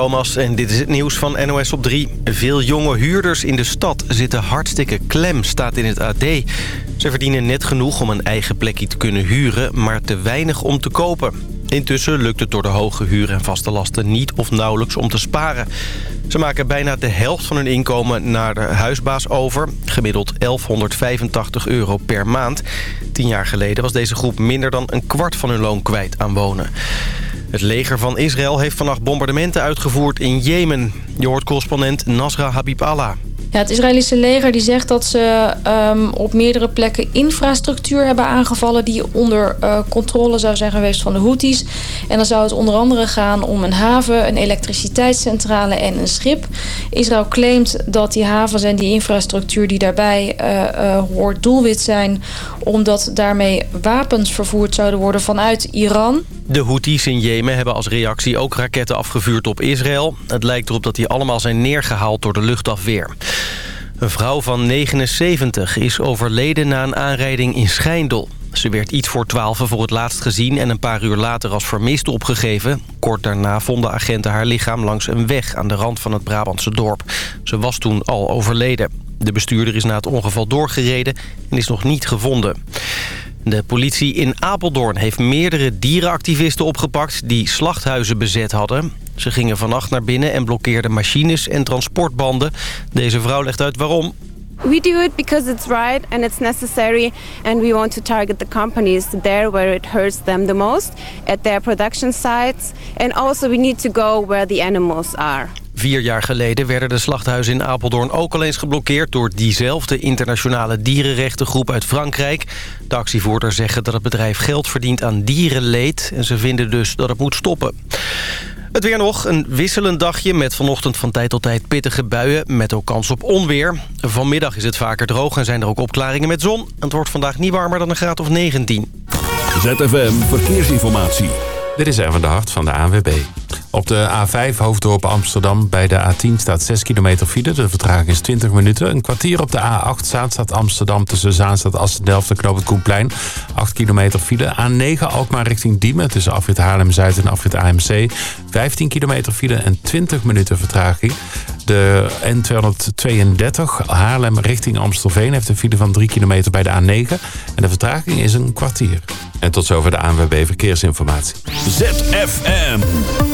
Thomas en dit is het nieuws van NOS op 3. Veel jonge huurders in de stad zitten hartstikke klem, staat in het AD. Ze verdienen net genoeg om een eigen plekje te kunnen huren, maar te weinig om te kopen. Intussen lukt het door de hoge huur en vaste lasten niet of nauwelijks om te sparen. Ze maken bijna de helft van hun inkomen naar de huisbaas over. Gemiddeld 1185 euro per maand. Tien jaar geleden was deze groep minder dan een kwart van hun loon kwijt aan wonen. Het leger van Israël heeft vannacht bombardementen uitgevoerd in Jemen. Je hoort correspondent Nasra Habib Allah. Het Israëlische leger die zegt dat ze um, op meerdere plekken infrastructuur hebben aangevallen... die onder uh, controle zou zijn geweest van de Houthis. En dan zou het onder andere gaan om een haven, een elektriciteitscentrale en een schip. Israël claimt dat die havens en die infrastructuur die daarbij uh, uh, hoort doelwit zijn... omdat daarmee wapens vervoerd zouden worden vanuit Iran. De Houthis in Jemen hebben als reactie ook raketten afgevuurd op Israël. Het lijkt erop dat die allemaal zijn neergehaald door de luchtafweer. Een vrouw van 79 is overleden na een aanrijding in Schijndel. Ze werd iets voor 12 voor het laatst gezien en een paar uur later als vermist opgegeven. Kort daarna vonden agenten haar lichaam langs een weg aan de rand van het Brabantse dorp. Ze was toen al overleden. De bestuurder is na het ongeval doorgereden en is nog niet gevonden. De politie in Apeldoorn heeft meerdere dierenactivisten opgepakt... die slachthuizen bezet hadden. Ze gingen vannacht naar binnen en blokkeerden machines en transportbanden. Deze vrouw legt uit waarom. We do it because it's right and it's necessary and we want to target the companies there where it hurts them the most at their production sites and also we need to go where the animals are. Vier jaar geleden werden de slachthuizen in Apeldoorn ook al eens geblokkeerd... door diezelfde internationale dierenrechtengroep uit Frankrijk. De actievoerders zeggen dat het bedrijf geld verdient aan dierenleed... en ze vinden dus dat het moet stoppen. Het weer nog, een wisselend dagje met vanochtend van tijd tot tijd pittige buien... met ook kans op onweer. Vanmiddag is het vaker droog en zijn er ook opklaringen met zon. Het wordt vandaag niet warmer dan een graad of 19. ZFM Verkeersinformatie. Dit is even de hart van de ANWB. Op de A5 Hoofddorp Amsterdam bij de A10 staat 6 kilometer file. De vertraging is 20 minuten. Een kwartier op de A8 Zaanstad Amsterdam tussen Zaanstad Assen-Delft en Knoop het Koenplein. 8 kilometer file. A9 Alkmaar richting Diemen tussen afrit Haarlem-Zuid en afrit AMC. 15 kilometer file en 20 minuten vertraging. De N232 Haarlem richting Amstelveen heeft een file van 3 kilometer bij de A9. En de vertraging is een kwartier. En tot zover de ANWB Verkeersinformatie. ZFM.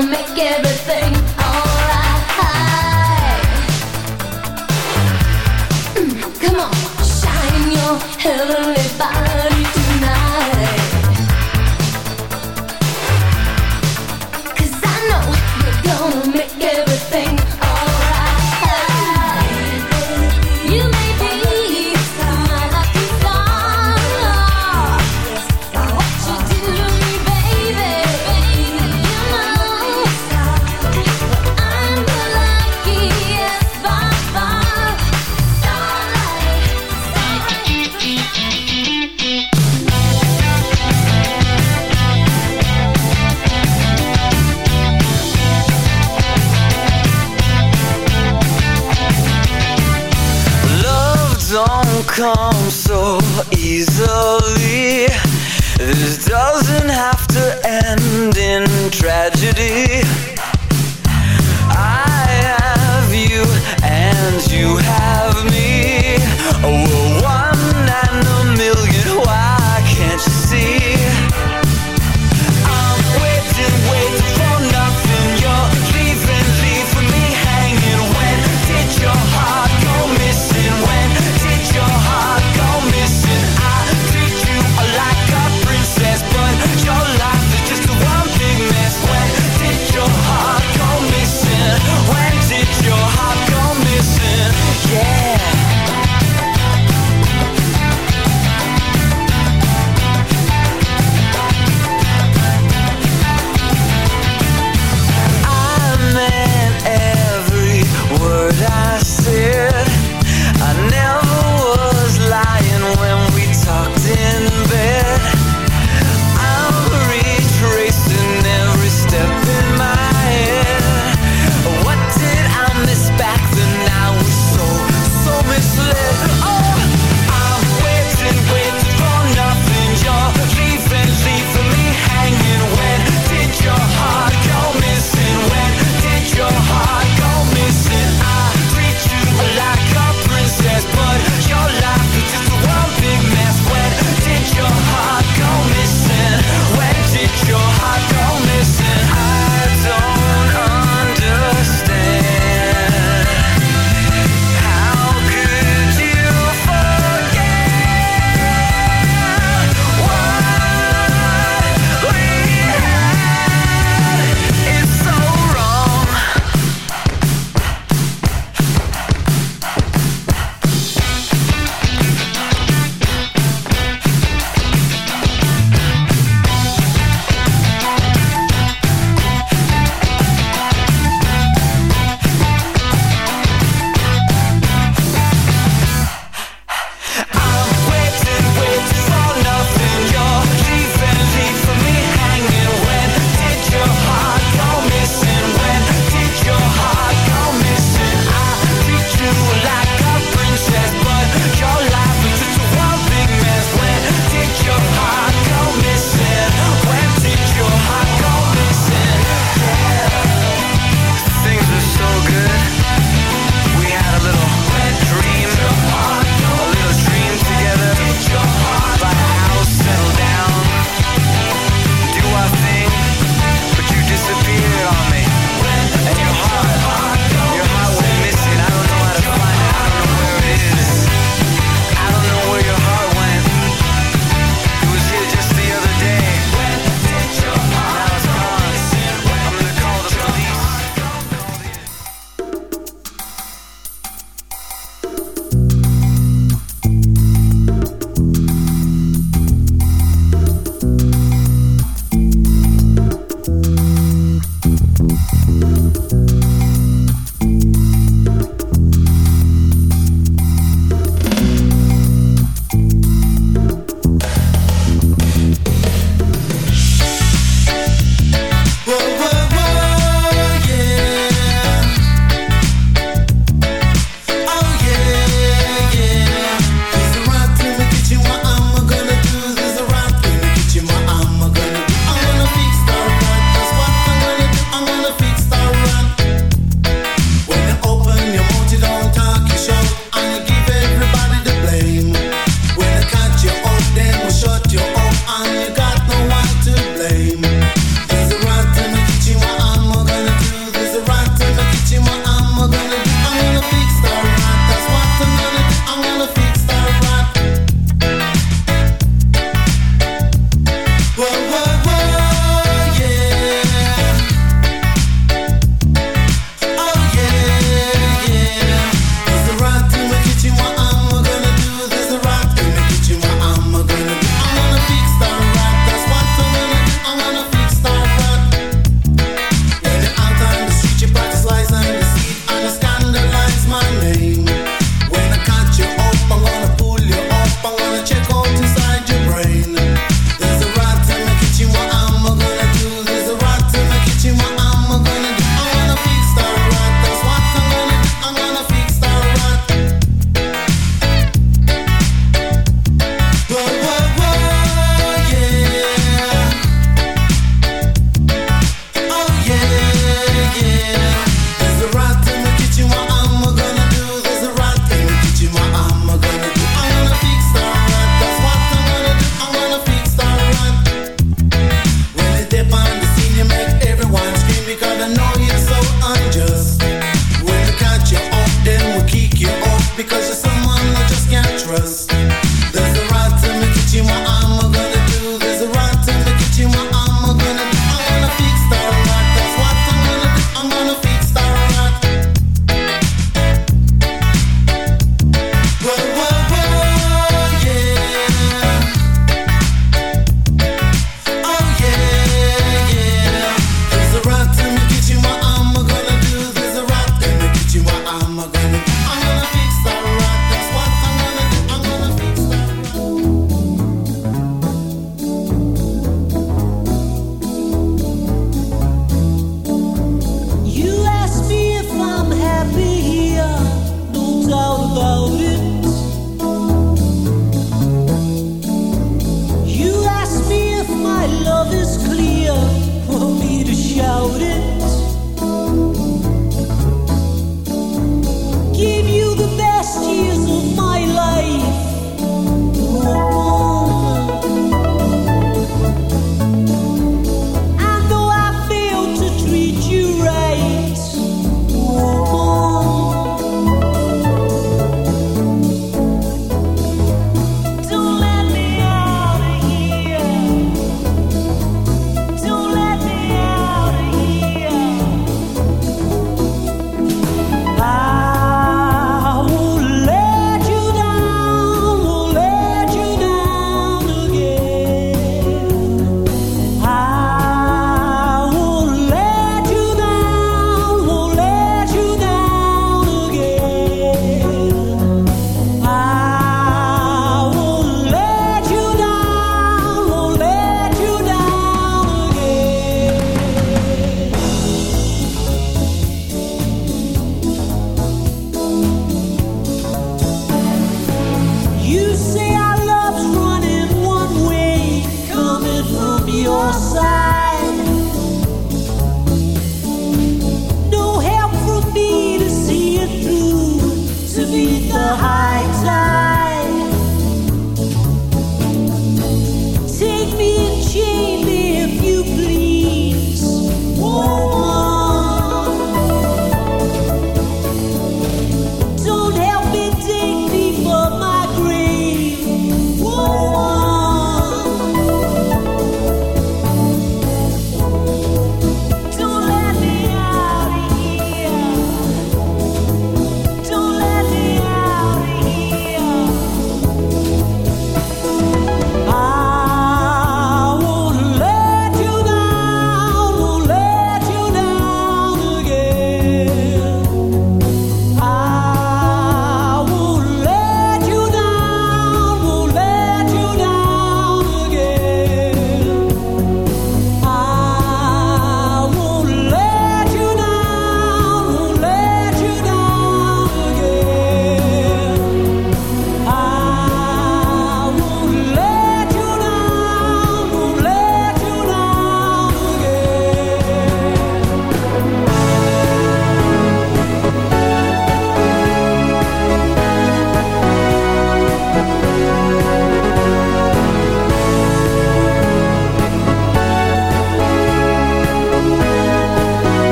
make everything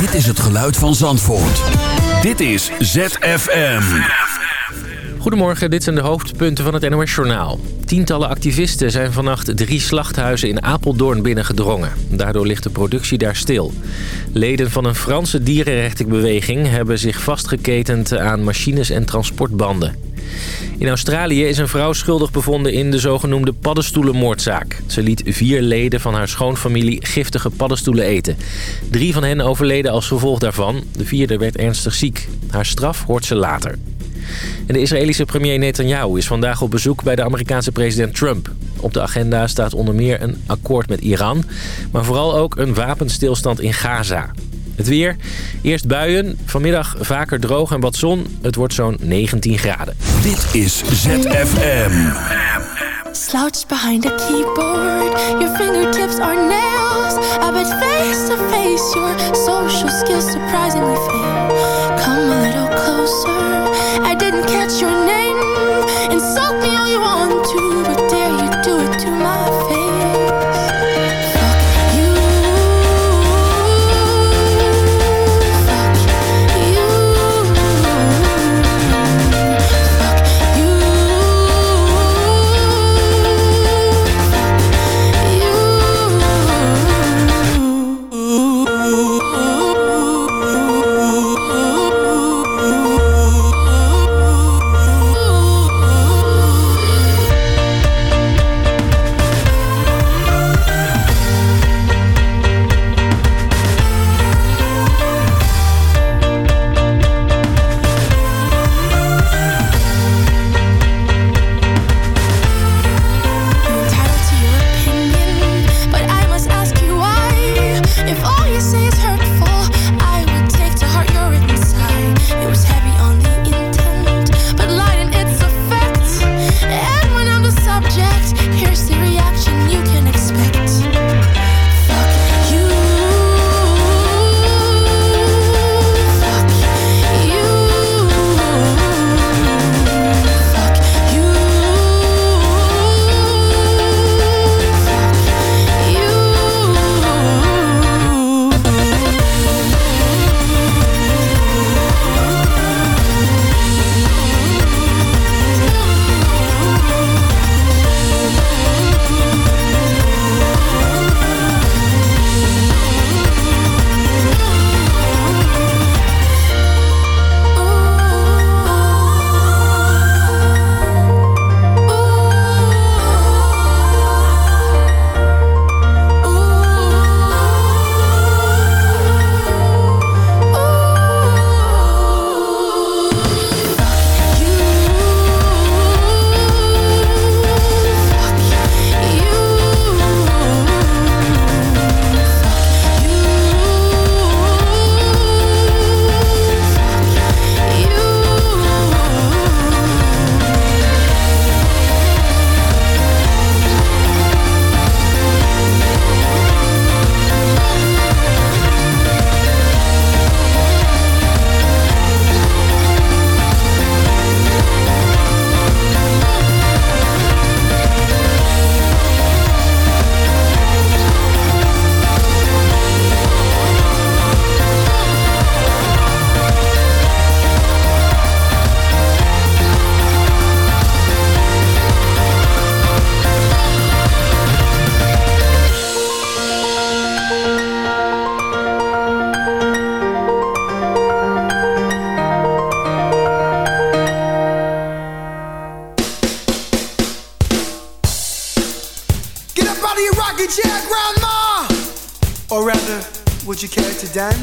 Dit is het geluid van Zandvoort. Dit is ZFM. Goedemorgen, dit zijn de hoofdpunten van het NOS-journaal. Tientallen activisten zijn vannacht drie slachthuizen in Apeldoorn binnengedrongen. Daardoor ligt de productie daar stil. Leden van een Franse dierenrechtenbeweging hebben zich vastgeketend aan machines en transportbanden. In Australië is een vrouw schuldig bevonden in de zogenoemde paddenstoelenmoordzaak. Ze liet vier leden van haar schoonfamilie giftige paddenstoelen eten. Drie van hen overleden als gevolg daarvan. De vierde werd ernstig ziek. Haar straf hoort ze later. De Israëlische premier Netanyahu is vandaag op bezoek bij de Amerikaanse president Trump. Op de agenda staat onder meer een akkoord met Iran, maar vooral ook een wapenstilstand in Gaza. Het weer, eerst buien, vanmiddag vaker droog en wat zon. Het wordt zo'n 19 graden. Dit is ZFM. Slouched behind a keyboard, your fingertips are nails. I bet face to face, your social skills surprisingly fail. Come a little closer, I didn't catch your name. Insult me all you want to, but dare you do it to my face?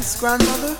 Grandmother?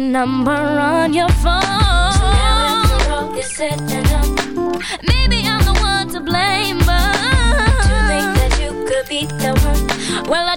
number on your phone. So it's setting up. Maybe I'm the one to blame, but to think that you could be the one. Well, I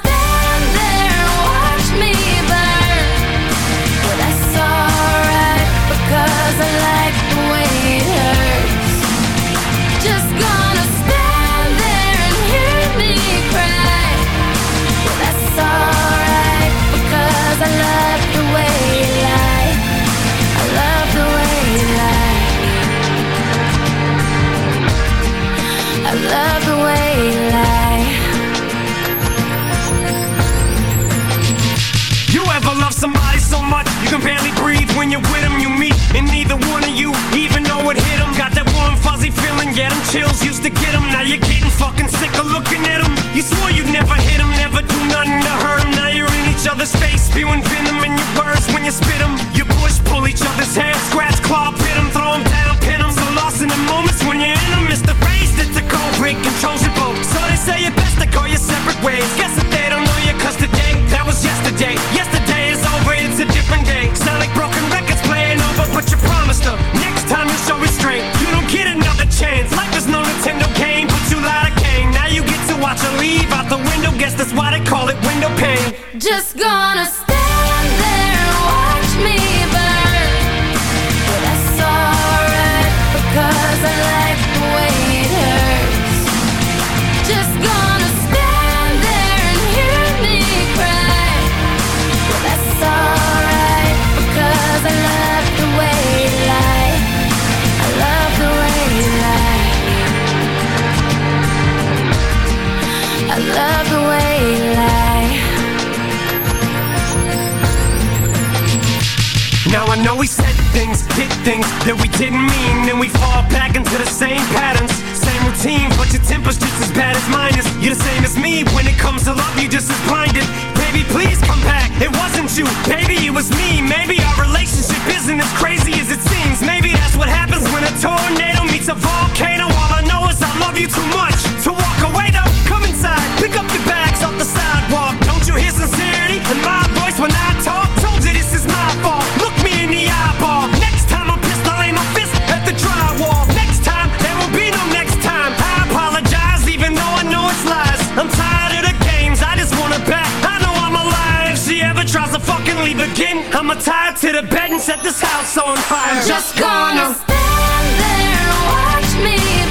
when you're with them? You meet, and neither one of you even know it hit them. Got that warm, fuzzy feeling, yeah, them chills used to get them. Now you're getting fucking sick of looking at them. You swore you'd never hit them, never do nothing to hurt them. Now you're in each other's face, spewing venom in your words when you spit them. You push, pull each other's hair, scratch, claw, pit them, throw them down, pin them. So lost in the moments when you're in them, it's the race that's a cold break controls your boat. So they say it best to go your separate ways. Guess that they don't know you, cause today, that was yesterday. Yesterday day. Sound like broken records playing over, but you promised her. Next time you show restraint, you don't get another chance. Life is no Nintendo game, but you lied a cane. Now you get to watch her leave out the window. Guess that's why they call it window pane. Just gonna we said things, did things that we didn't mean, and we fall back into the same patterns, same routine. But your temper's just as bad as mine is. You're the same as me when it comes to love. You just as blinded. Baby, please come back. It wasn't you, baby, it was me. Maybe our relationship isn't as crazy as it seems. Maybe that's what happens when a tornado meets a volcano. All I know is I love you too much to walk away. Though, come inside, pick up your bags off the sidewalk. Don't you hear sincerity again, I'ma tie her to the bed and set this house on fire. I'm Just gonna stand there and watch me